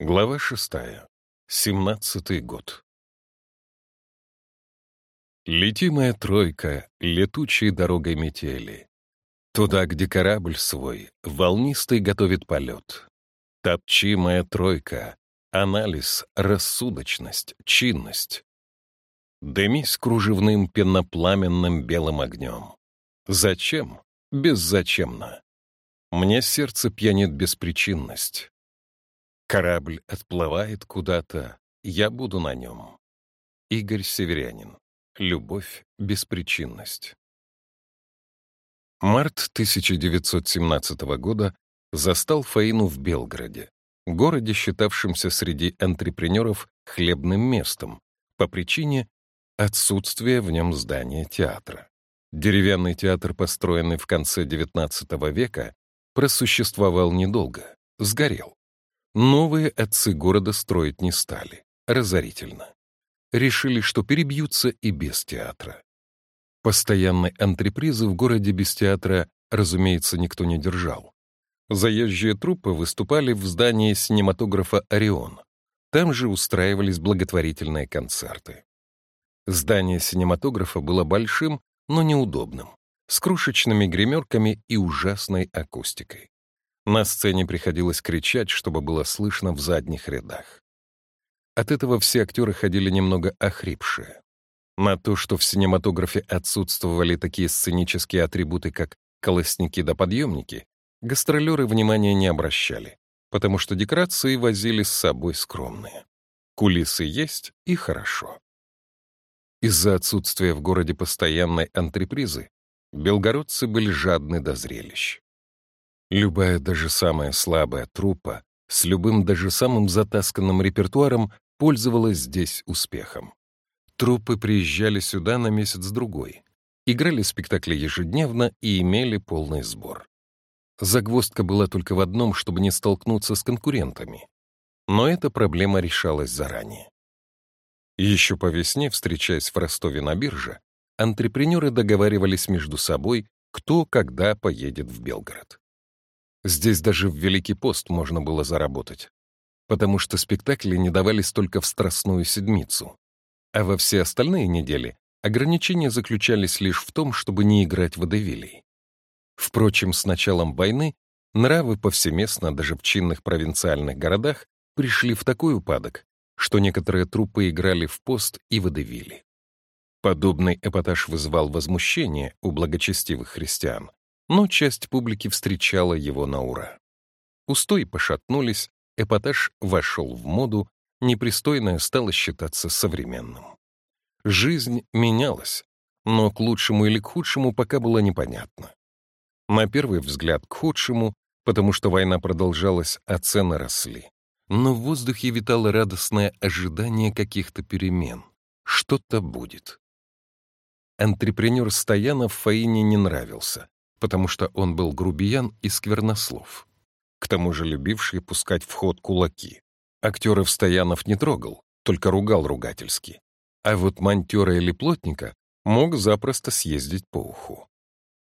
Глава шестая. Семнадцатый год. Лети, моя тройка, летучей дорогой метели. Туда, где корабль свой, волнистый готовит полет. Топчи, моя тройка, анализ, рассудочность, чинность. Дымись кружевным пенопламенным белым огнем. Зачем? Беззачемно. Мне сердце пьянит беспричинность. Корабль отплывает куда-то, я буду на нем. Игорь Северянин. Любовь, беспричинность. Март 1917 года застал Фаину в Белгороде, городе, считавшемся среди антрепренеров хлебным местом, по причине отсутствия в нем здания театра. Деревянный театр, построенный в конце XIX века, просуществовал недолго, сгорел. Новые отцы города строить не стали. Разорительно. Решили, что перебьются и без театра. Постоянной антрепризы в городе без театра, разумеется, никто не держал. Заезжие труппы выступали в здании синематографа «Орион». Там же устраивались благотворительные концерты. Здание синематографа было большим, но неудобным, с крошечными гримерками и ужасной акустикой. На сцене приходилось кричать, чтобы было слышно в задних рядах. От этого все актеры ходили немного охрипшие. На то, что в синематографе отсутствовали такие сценические атрибуты, как колосники да подъемники, гастролеры внимания не обращали, потому что декорации возили с собой скромные. Кулисы есть и хорошо. Из-за отсутствия в городе постоянной антрепризы белгородцы были жадны до зрелищ. Любая даже самая слабая труппа с любым даже самым затасканным репертуаром пользовалась здесь успехом. Труппы приезжали сюда на месяц-другой, играли спектакли ежедневно и имели полный сбор. Загвоздка была только в одном, чтобы не столкнуться с конкурентами. Но эта проблема решалась заранее. Еще по весне, встречаясь в Ростове на бирже, антрепренеры договаривались между собой, кто когда поедет в Белгород. Здесь даже в Великий пост можно было заработать, потому что спектакли не давались только в Страстную Седмицу, а во все остальные недели ограничения заключались лишь в том, чтобы не играть водевилей. Впрочем, с началом войны нравы повсеместно даже в чинных провинциальных городах пришли в такой упадок, что некоторые труппы играли в пост и водевили. Подобный эпатаж вызывал возмущение у благочестивых христиан, но часть публики встречала его на ура. Устои пошатнулись, эпатаж вошел в моду, непристойное стало считаться современным. Жизнь менялась, но к лучшему или к худшему пока было непонятно. На первый взгляд к худшему, потому что война продолжалась, а цены росли. Но в воздухе витало радостное ожидание каких-то перемен. Что-то будет. Антрепренер Стоянов Фаине не нравился потому что он был грубиян и сквернослов. К тому же любивший пускать в ход кулаки. Актеров Стоянов не трогал, только ругал ругательски. А вот монтера или плотника мог запросто съездить по уху.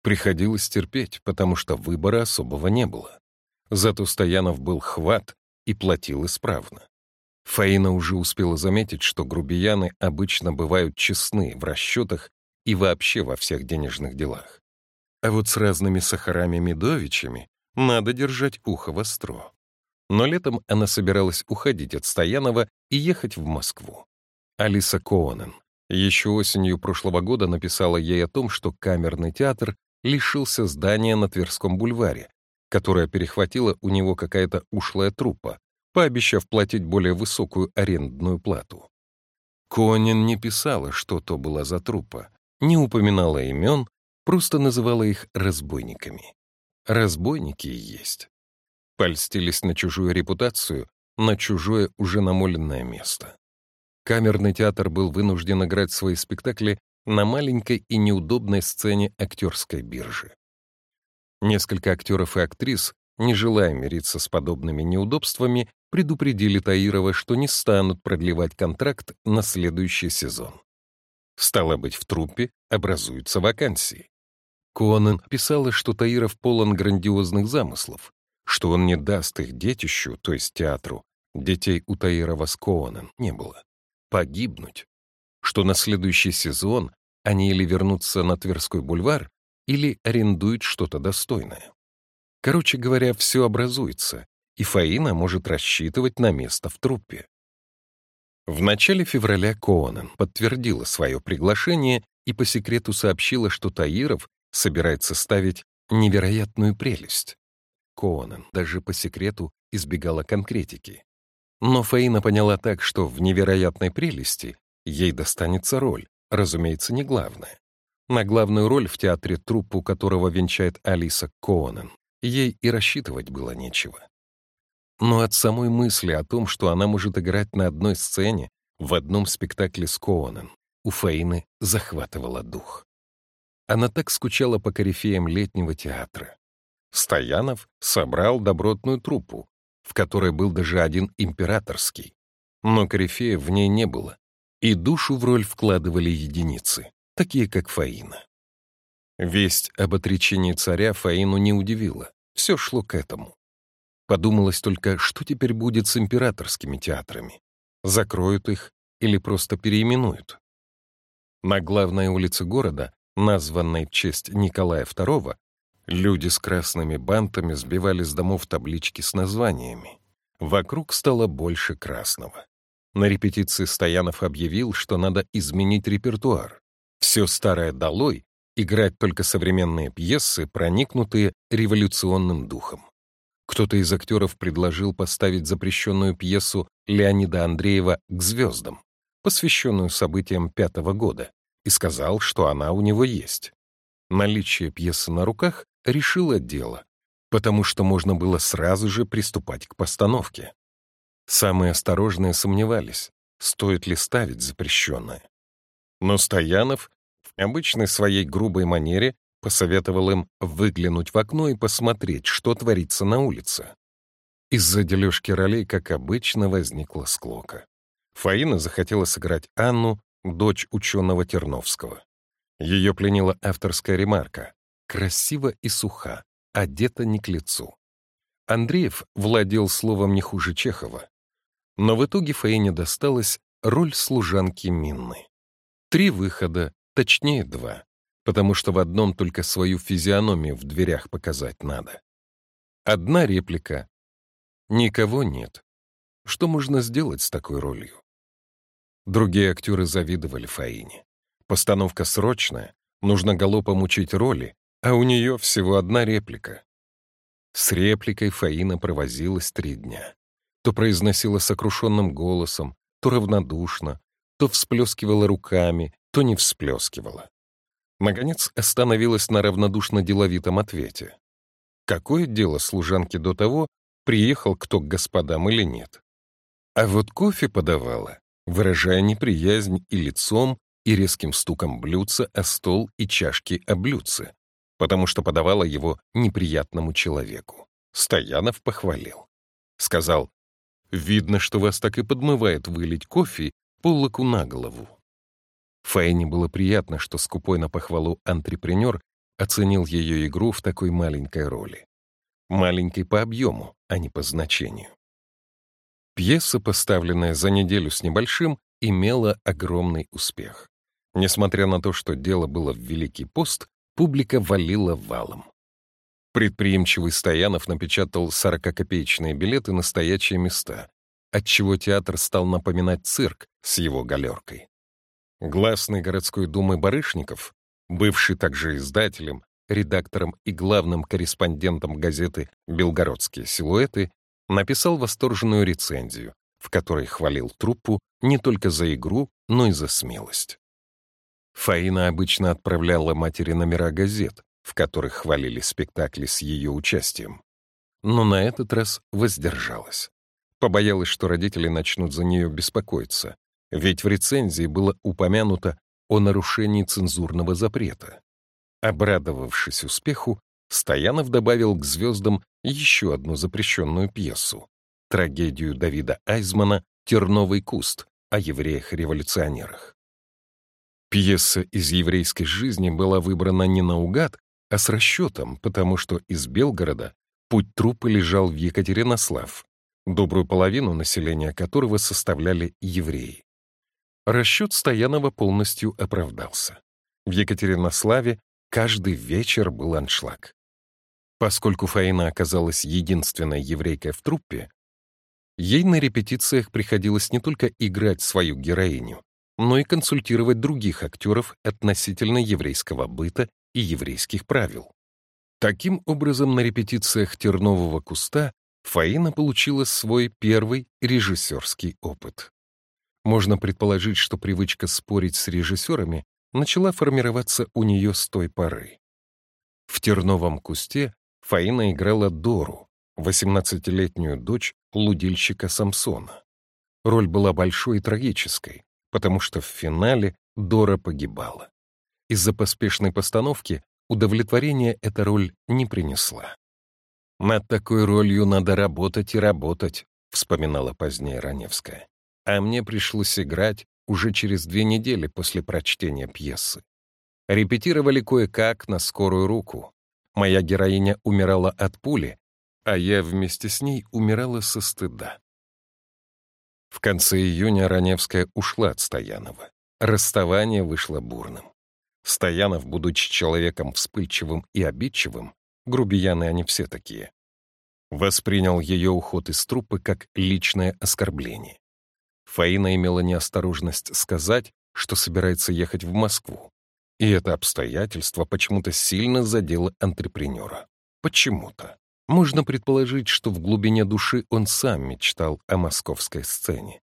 Приходилось терпеть, потому что выбора особого не было. Зато Стоянов был хват и платил исправно. Фаина уже успела заметить, что грубияны обычно бывают честны в расчетах и вообще во всех денежных делах. А вот с разными Сахарами-Медовичами надо держать ухо востро. Но летом она собиралась уходить от Стоянова и ехать в Москву. Алиса Коонен еще осенью прошлого года написала ей о том, что камерный театр лишился здания на Тверском бульваре, которое перехватила у него какая-то ушлая труппа, пообещав платить более высокую арендную плату. Конин не писала, что то была за труппа, не упоминала имен просто называла их разбойниками. Разбойники и есть. Польстились на чужую репутацию, на чужое уже намоленное место. Камерный театр был вынужден играть свои спектакли на маленькой и неудобной сцене актерской биржи. Несколько актеров и актрис, не желая мириться с подобными неудобствами, предупредили Таирова, что не станут продлевать контракт на следующий сезон. Стало быть, в труппе образуются вакансии. Конан писала, что Таиров полон грандиозных замыслов, что он не даст их детищу, то есть театру, Детей у Таирова с Коаном не было. Погибнуть. Что на следующий сезон они или вернутся на Тверской бульвар, или арендуют что-то достойное. Короче говоря, все образуется, и Фаина может рассчитывать на место в труппе. В начале февраля Коанен подтвердила свое приглашение и по секрету сообщила, что Таиров собирается ставить невероятную прелесть. Коанен даже по секрету избегала конкретики. Но Фаина поняла так, что в невероятной прелести ей достанется роль, разумеется, не главная. На главную роль в театре труппу которого венчает Алиса Коанен, ей и рассчитывать было нечего. Но от самой мысли о том, что она может играть на одной сцене в одном спектакле с Коаном, у Фаины захватывала дух. Она так скучала по корифеям летнего театра. Стоянов собрал добротную труппу, в которой был даже один императорский. Но корифеев в ней не было, и душу в роль вкладывали единицы, такие как Фаина. Весть об отречении царя Фаину не удивила, все шло к этому. Подумалось только, что теперь будет с императорскими театрами. Закроют их или просто переименуют. На главной улице города, названной в честь Николая II, люди с красными бантами сбивали с домов таблички с названиями. Вокруг стало больше красного. На репетиции Стоянов объявил, что надо изменить репертуар. Все старое долой, играть только современные пьесы, проникнутые революционным духом. Кто-то из актеров предложил поставить запрещенную пьесу Леонида Андреева «К звездам», посвященную событиям пятого года, и сказал, что она у него есть. Наличие пьесы на руках решило дело, потому что можно было сразу же приступать к постановке. Самые осторожные сомневались, стоит ли ставить запрещенное. Но Стоянов в обычной своей грубой манере посоветовал им выглянуть в окно и посмотреть, что творится на улице. Из-за дележки ролей, как обычно, возникла склока. Фаина захотела сыграть Анну, дочь ученого Терновского. Ее пленила авторская ремарка «красиво и суха, одета не к лицу». Андреев владел словом не хуже Чехова. Но в итоге Фаине досталась роль служанки Минны. Три выхода, точнее два потому что в одном только свою физиономию в дверях показать надо. Одна реплика. Никого нет. Что можно сделать с такой ролью? Другие актеры завидовали Фаине. Постановка срочная, нужно галопом учить роли, а у нее всего одна реплика. С репликой Фаина провозилась три дня. То произносила сокрушенным голосом, то равнодушно, то всплескивала руками, то не всплескивала. Наконец остановилась на равнодушно-деловитом ответе. Какое дело служанки до того, приехал кто к господам или нет? А вот кофе подавала, выражая неприязнь и лицом, и резким стуком блюдца о стол и чашки о блюдце, потому что подавала его неприятному человеку. Стоянов похвалил. Сказал, «Видно, что вас так и подмывает вылить кофе полоку на голову». Фаине было приятно, что скупой на похвалу антрепренер оценил ее игру в такой маленькой роли. Маленькой по объему, а не по значению. Пьеса, поставленная за неделю с небольшим, имела огромный успех. Несмотря на то, что дело было в Великий пост, публика валила валом. Предприимчивый Стоянов напечатал 40-копеечные билеты на стоячие места, отчего театр стал напоминать цирк с его галеркой. Гласный городской думы Барышников, бывший также издателем, редактором и главным корреспондентом газеты «Белгородские силуэты», написал восторженную рецензию, в которой хвалил труппу не только за игру, но и за смелость. Фаина обычно отправляла матери номера газет, в которых хвалили спектакли с ее участием. Но на этот раз воздержалась. Побоялась, что родители начнут за нее беспокоиться, ведь в рецензии было упомянуто о нарушении цензурного запрета. Обрадовавшись успеху, Стоянов добавил к «Звездам» еще одну запрещенную пьесу — трагедию Давида Айзмана «Терновый куст» о евреях-революционерах. Пьеса из еврейской жизни была выбрана не наугад, а с расчетом, потому что из Белгорода путь трупа лежал в Екатеринослав, добрую половину населения которого составляли евреи. Расчет Стоянова полностью оправдался. В Екатеринославе каждый вечер был аншлаг. Поскольку Фаина оказалась единственной еврейкой в труппе, ей на репетициях приходилось не только играть свою героиню, но и консультировать других актеров относительно еврейского быта и еврейских правил. Таким образом, на репетициях «Тернового куста» Фаина получила свой первый режиссерский опыт. Можно предположить, что привычка спорить с режиссерами начала формироваться у нее с той поры. В «Терновом кусте» Фаина играла Дору, 18-летнюю дочь лудильщика Самсона. Роль была большой и трагической, потому что в финале Дора погибала. Из-за поспешной постановки удовлетворения эта роль не принесла. «Над такой ролью надо работать и работать», — вспоминала позднее Раневская. «А мне пришлось играть уже через две недели после прочтения пьесы. Репетировали кое-как на скорую руку. Моя героиня умирала от пули, а я вместе с ней умирала со стыда. В конце июня Раневская ушла от Стоянова. Расставание вышло бурным. Стоянов, будучи человеком вспыльчивым и обидчивым, грубияны они все такие, воспринял ее уход из труппы как личное оскорбление. Фаина имела неосторожность сказать, что собирается ехать в Москву. И это обстоятельство почему-то сильно задело антрепренера. Почему-то. Можно предположить, что в глубине души он сам мечтал о московской сцене.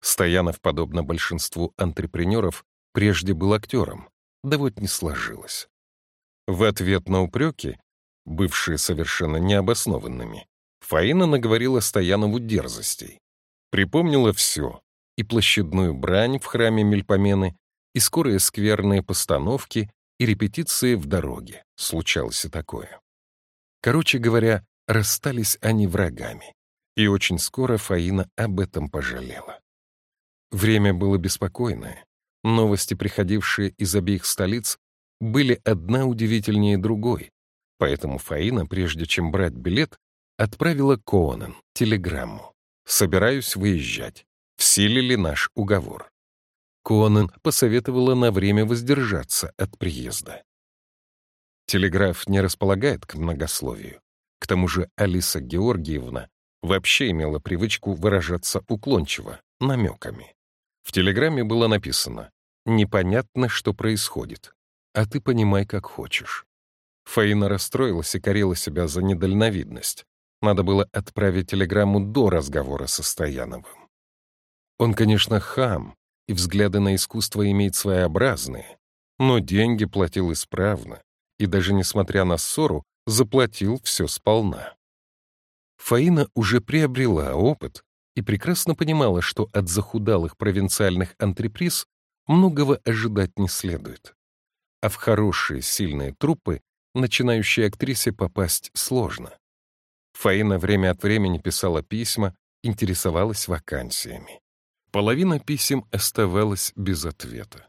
Стоянов, подобно большинству антрепренеров, прежде был актером, да вот не сложилось. В ответ на упреки, бывшие совершенно необоснованными, Фаина наговорила Стоянову дерзостей. Припомнила все, и площадную брань в храме Мельпомены, и скорые скверные постановки, и репетиции в дороге. Случалось и такое. Короче говоря, расстались они врагами. И очень скоро Фаина об этом пожалела. Время было беспокойное. Новости, приходившие из обеих столиц, были одна удивительнее другой. Поэтому Фаина, прежде чем брать билет, отправила Коанен телеграмму. «Собираюсь выезжать. В силе ли наш уговор?» Конан посоветовала на время воздержаться от приезда. Телеграф не располагает к многословию. К тому же Алиса Георгиевна вообще имела привычку выражаться уклончиво, намеками. В телеграмме было написано «Непонятно, что происходит, а ты понимай, как хочешь». Фаина расстроилась и корила себя за недальновидность. Надо было отправить телеграмму до разговора со Стояновым. Он, конечно, хам, и взгляды на искусство имеет своеобразные, но деньги платил исправно, и даже несмотря на ссору, заплатил все сполна. Фаина уже приобрела опыт и прекрасно понимала, что от захудалых провинциальных антреприз многого ожидать не следует. А в хорошие, сильные труппы начинающей актрисе попасть сложно. Фаина время от времени писала письма, интересовалась вакансиями. Половина писем оставалась без ответа.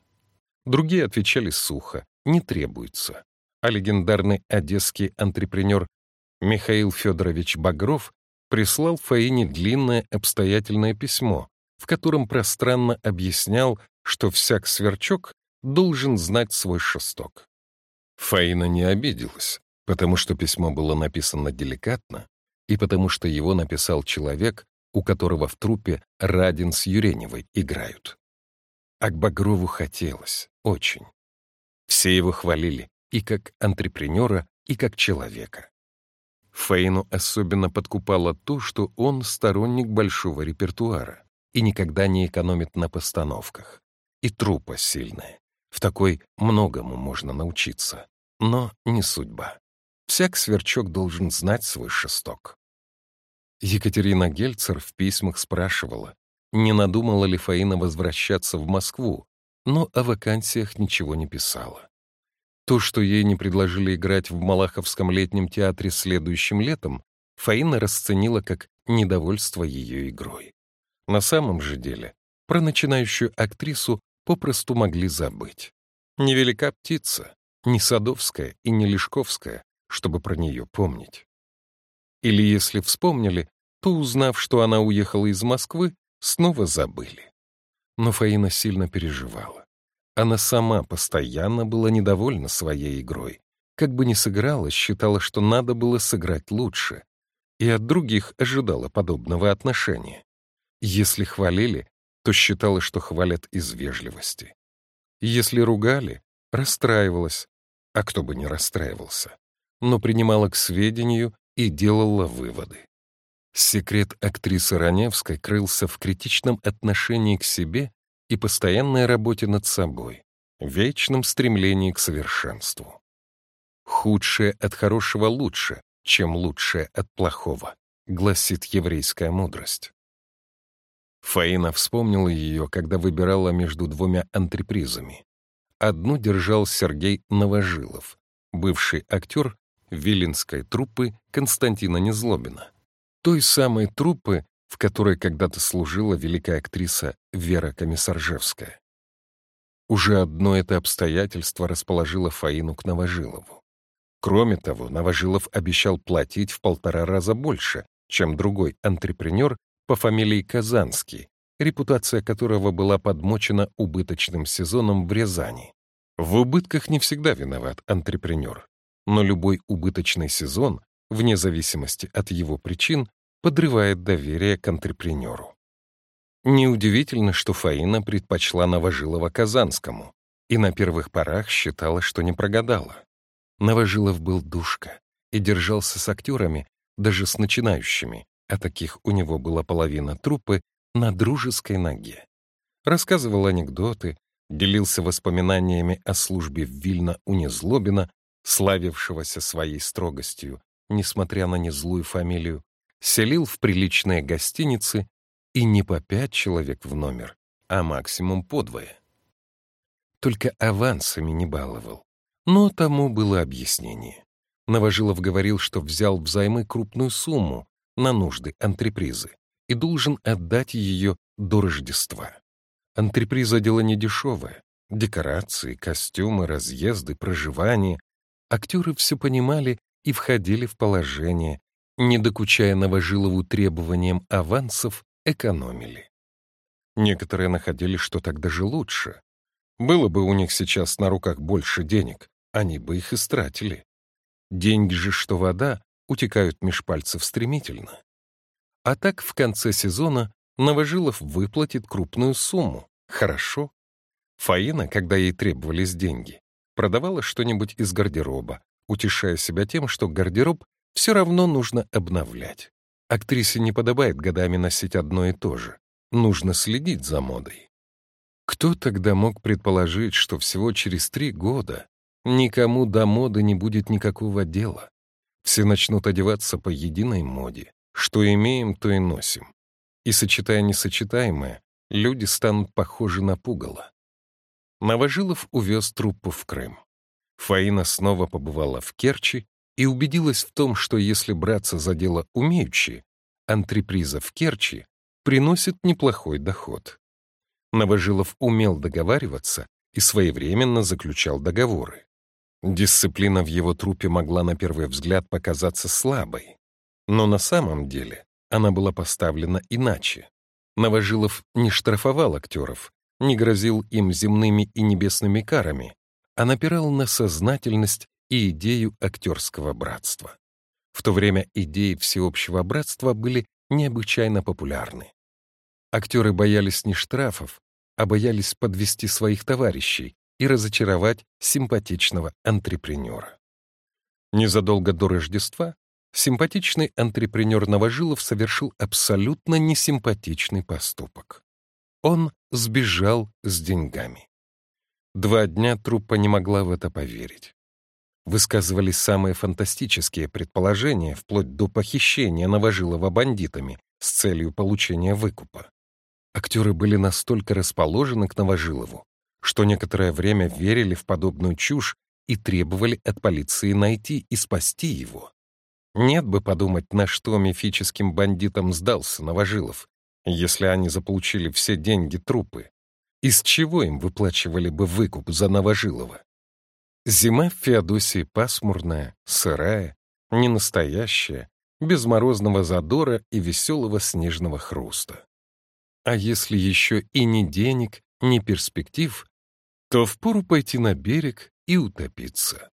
Другие отвечали сухо, не требуется. А легендарный одесский антрепренер Михаил Федорович Багров прислал Фаине длинное обстоятельное письмо, в котором пространно объяснял, что всяк сверчок должен знать свой шесток. Фаина не обиделась, потому что письмо было написано деликатно и потому что его написал человек, у которого в трупе Радин с Юреневой играют. А к Багрову хотелось, очень. Все его хвалили и как антрепренера, и как человека. Фейну особенно подкупало то, что он сторонник большого репертуара и никогда не экономит на постановках. И трупа сильная. В такой многому можно научиться. Но не судьба. Всяк сверчок должен знать свой шесток. Екатерина Гельцер в письмах спрашивала, не надумала ли Фаина возвращаться в Москву, но о вакансиях ничего не писала. То, что ей не предложили играть в Малаховском летнем театре следующим летом, Фаина расценила как недовольство ее игрой. На самом же деле, про начинающую актрису попросту могли забыть. Невелика птица, не Садовская и не Лешковская, чтобы про нее помнить. Или если вспомнили, то, узнав, что она уехала из Москвы, снова забыли. Но Фаина сильно переживала. Она сама постоянно была недовольна своей игрой. Как бы ни сыграла, считала, что надо было сыграть лучше. И от других ожидала подобного отношения. Если хвалили, то считала, что хвалят из вежливости. Если ругали, расстраивалась, а кто бы не расстраивался, но принимала к сведению и делала выводы. Секрет актрисы Раневской крылся в критичном отношении к себе и постоянной работе над собой, вечном стремлении к совершенству. «Худшее от хорошего лучше, чем лучшее от плохого», гласит еврейская мудрость. Фаина вспомнила ее, когда выбирала между двумя антрепризами. Одну держал Сергей Новожилов, бывший актер виленской труппы Константина Незлобина. Той самой труппы, в которой когда-то служила великая актриса Вера Комиссаржевская. Уже одно это обстоятельство расположило Фаину к Новожилову. Кроме того, Новожилов обещал платить в полтора раза больше, чем другой антрепренер по фамилии Казанский, репутация которого была подмочена убыточным сезоном в Рязани. В убытках не всегда виноват антрепренер, но любой убыточный сезон, вне зависимости от его причин, подрывает доверие к антрепренеру. Неудивительно, что Фаина предпочла Новожилова Казанскому и на первых порах считала, что не прогадала. Новожилов был душка и держался с актерами, даже с начинающими, а таких у него была половина труппы, на дружеской ноге. Рассказывал анекдоты, делился воспоминаниями о службе в Вильно у Незлобина, славившегося своей строгостью, несмотря на незлую фамилию, селил в приличные гостиницы и не по пять человек в номер, а максимум по двое. Только авансами не баловал. Но тому было объяснение. Новожилов говорил, что взял взаймы крупную сумму, на нужды антрепризы и должен отдать ее до Рождества. Антреприза — дело недешевое. Декорации, костюмы, разъезды, проживание. Актеры все понимали и входили в положение, не докучая Новожилову требованиям авансов, экономили. Некоторые находили, что так даже лучше. Было бы у них сейчас на руках больше денег, они бы их истратили. Деньги же, что вода, утекают меж пальцев стремительно. А так в конце сезона Новожилов выплатит крупную сумму. Хорошо. Фаина, когда ей требовались деньги, продавала что-нибудь из гардероба, утешая себя тем, что гардероб все равно нужно обновлять. Актрисе не подобает годами носить одно и то же. Нужно следить за модой. Кто тогда мог предположить, что всего через три года никому до моды не будет никакого дела? Все начнут одеваться по единой моде. Что имеем, то и носим. И, сочетая несочетаемое, люди станут похожи на пугало. Новожилов увез труппу в Крым. Фаина снова побывала в Керчи и убедилась в том, что если браться за дело умеючи, антреприза в Керчи приносит неплохой доход. Новожилов умел договариваться и своевременно заключал договоры. Дисциплина в его трупе могла на первый взгляд показаться слабой. Но на самом деле она была поставлена иначе. Новожилов не штрафовал актеров, не грозил им земными и небесными карами, а напирал на сознательность и идею актерского братства. В то время идеи всеобщего братства были необычайно популярны. Актеры боялись не штрафов, а боялись подвести своих товарищей, и разочаровать симпатичного антрепренера. Незадолго до Рождества симпатичный антрепренер Новожилов совершил абсолютно несимпатичный поступок. Он сбежал с деньгами. Два дня труппа не могла в это поверить. Высказывались самые фантастические предположения, вплоть до похищения Новожилова бандитами с целью получения выкупа. Актеры были настолько расположены к Новожилову, что некоторое время верили в подобную чушь и требовали от полиции найти и спасти его. Нет бы подумать, на что мифическим бандитам сдался Новожилов, если они заполучили все деньги трупы. Из чего им выплачивали бы выкуп за Новожилова? Зима в Феодосии пасмурная, сырая, ненастоящая, без морозного задора и веселого снежного хруста. А если еще и ни денег, ни перспектив, то впору пойти на берег и утопиться.